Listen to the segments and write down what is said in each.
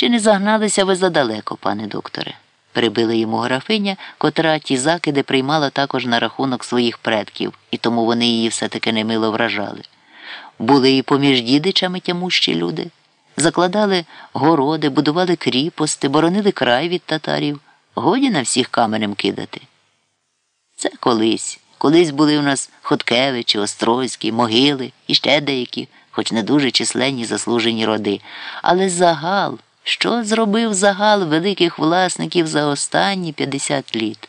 Чи не загналися ви задалеко, пане докторе? перебила йому графиня, котра ті закиди приймала також на рахунок своїх предків, і тому вони її все-таки немило вражали. Були і поміж дідичами тямущі люди, закладали городи, будували кріпости, боронили край від татарів. Годі на всіх каменем кидати. Це колись. Колись були у нас Хоткевичі, Острозькі, могили і ще деякі, хоч не дуже численні заслужені роди. Але загал, що зробив загал великих власників за останні 50 літ?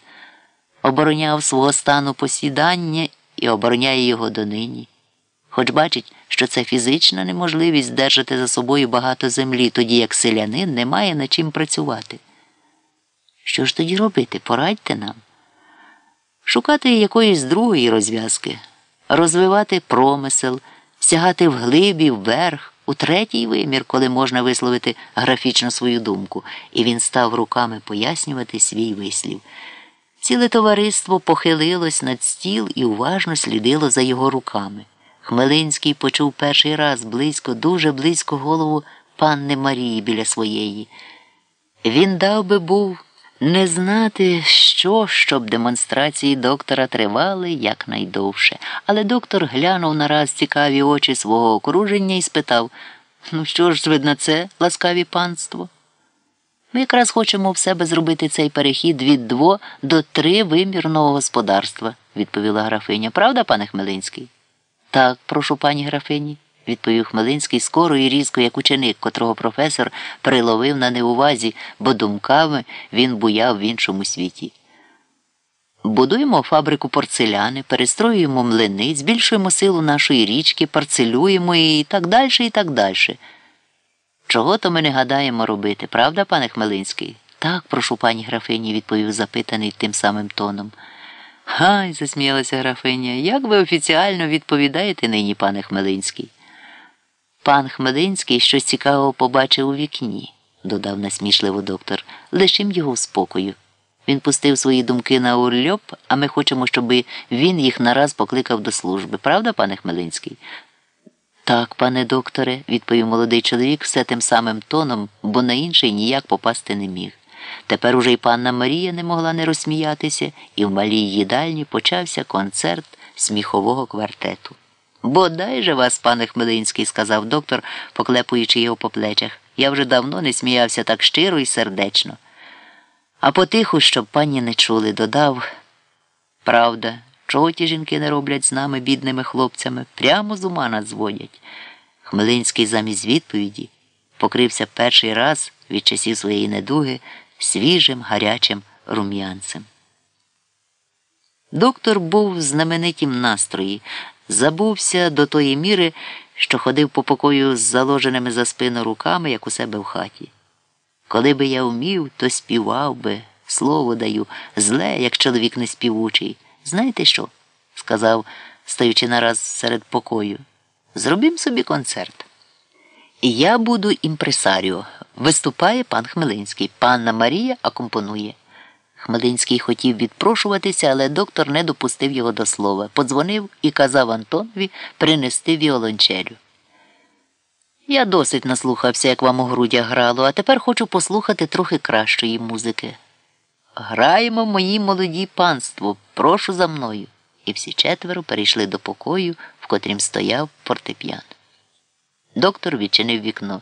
Обороняв свого стану посідання і обороняє його донині. Хоч бачить, що це фізична неможливість держати за собою багато землі, тоді як селянин не має над чим працювати. Що ж тоді робити? Порадьте нам. Шукати якоїсь другої розв'язки, розвивати промисел, сягати вглибі, вверх, у третій вимір, коли можна висловити графічно свою думку, і він став руками пояснювати свій вислів. Ціле товариство похилилось над стіл і уважно слідило за його руками. Хмелинський почув перший раз близько, дуже близько голову панни Марії біля своєї. Він дав би був не знати, що, щоб демонстрації доктора тривали якнайдовше. Але доктор глянув нараз цікаві очі свого окруження і спитав Ну, що ж видно це, ласкаві панство? Ми якраз хочемо в себе зробити цей перехід від дво до три вимірного господарства, відповіла графиня. Правда, пане Хмелинський? Так, прошу пані графині відповів Хмелинський скоро і різко, як ученик, котрого професор приловив на неувазі, бо думками він буяв в іншому світі. Будуємо фабрику порцеляни, перестроюємо млини, збільшуємо силу нашої річки, парцелюємо і так далі, і так далі. Чого то ми не гадаємо робити, правда, пане Хмелинський? Так, прошу пані графині, відповів запитаний тим самим тоном. Гай, засміялася графиня, як ви офіціально відповідаєте нині, пане Хмелинський? Пан Хмелинський щось цікавого побачив у вікні, додав насмішливо доктор. Лишим його в спокою. Він пустив свої думки на урльоп, а ми хочемо, щоб він їх нараз покликав до служби. Правда, пане Хмелинський? Так, пане докторе, відповів молодий чоловік все тим самим тоном, бо на інший ніяк попасти не міг. Тепер уже й панна Марія не могла не розсміятися, і в малій їдальні почався концерт сміхового квартету. Бодай же вас, пане Хмелинський, сказав доктор, поклепуючи його по плечах. Я вже давно не сміявся так щиро і сердечно. А потиху, щоб пані не чули, додав правда, чого ті жінки не роблять з нами, бідними хлопцями, прямо з ума нас зводять. Хмелинський замість відповіді покрився перший раз від часів своєї недуги свіжим гарячим рум'янцем. Доктор був в знаменитім настрої забувся до тої міри, що ходив по покою з заложеними за спину руками, як у себе в хаті. Коли би я вмів, то співав би, слово даю, зле, як чоловік неспівучий. Знаєте що? сказав, стаючи нараз серед покою. Зробім собі концерт. Я буду імпресаріо. Виступає пан Хмелинський. Панна Марія акомпонує. Хмелинський хотів відпрошуватися, але доктор не допустив його до слова. Подзвонив і казав Антонові принести віолончелю. Я досить наслухався, як вам у грудях грало, а тепер хочу послухати трохи кращої музики. Граємо мої молоді панство, прошу за мною. І всі четверо перейшли до покою, в котрім стояв фортепіано. Доктор відчинив вікно.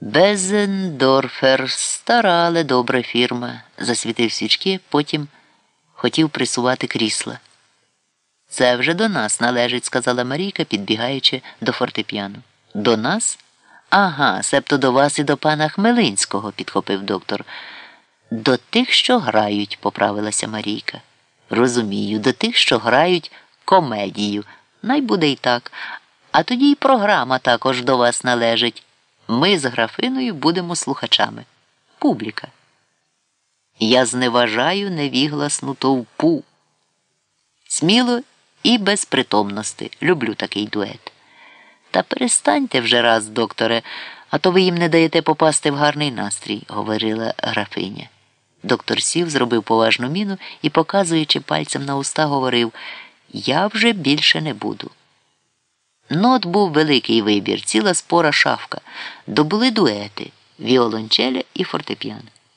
Безендорфер, стара, але добра фірма, засвітив свічки, потім хотів присувати крісла. Це вже до нас належить, сказала Марійка, підбігаючи до фортепіану. До нас? Ага, себто до вас і до пана Хмелинського, підхопив доктор. До тих, що грають, поправилася Марійка. Розумію, до тих, що грають комедію. Най буде й так. А тоді й програма також до вас належить. Ми з графиною будемо слухачами. Публіка. Я зневажаю невігласну товпу. Сміло і без притомності. Люблю такий дует. Та перестаньте вже раз, докторе, а то ви їм не даєте попасти в гарний настрій, говорила графиня. Доктор сів, зробив поважну міну і, показуючи пальцем на уста, говорив Я вже більше не буду. Нот був великий вибір, ціла спора шафка. Добули дуети. віолончеля і фортепіано.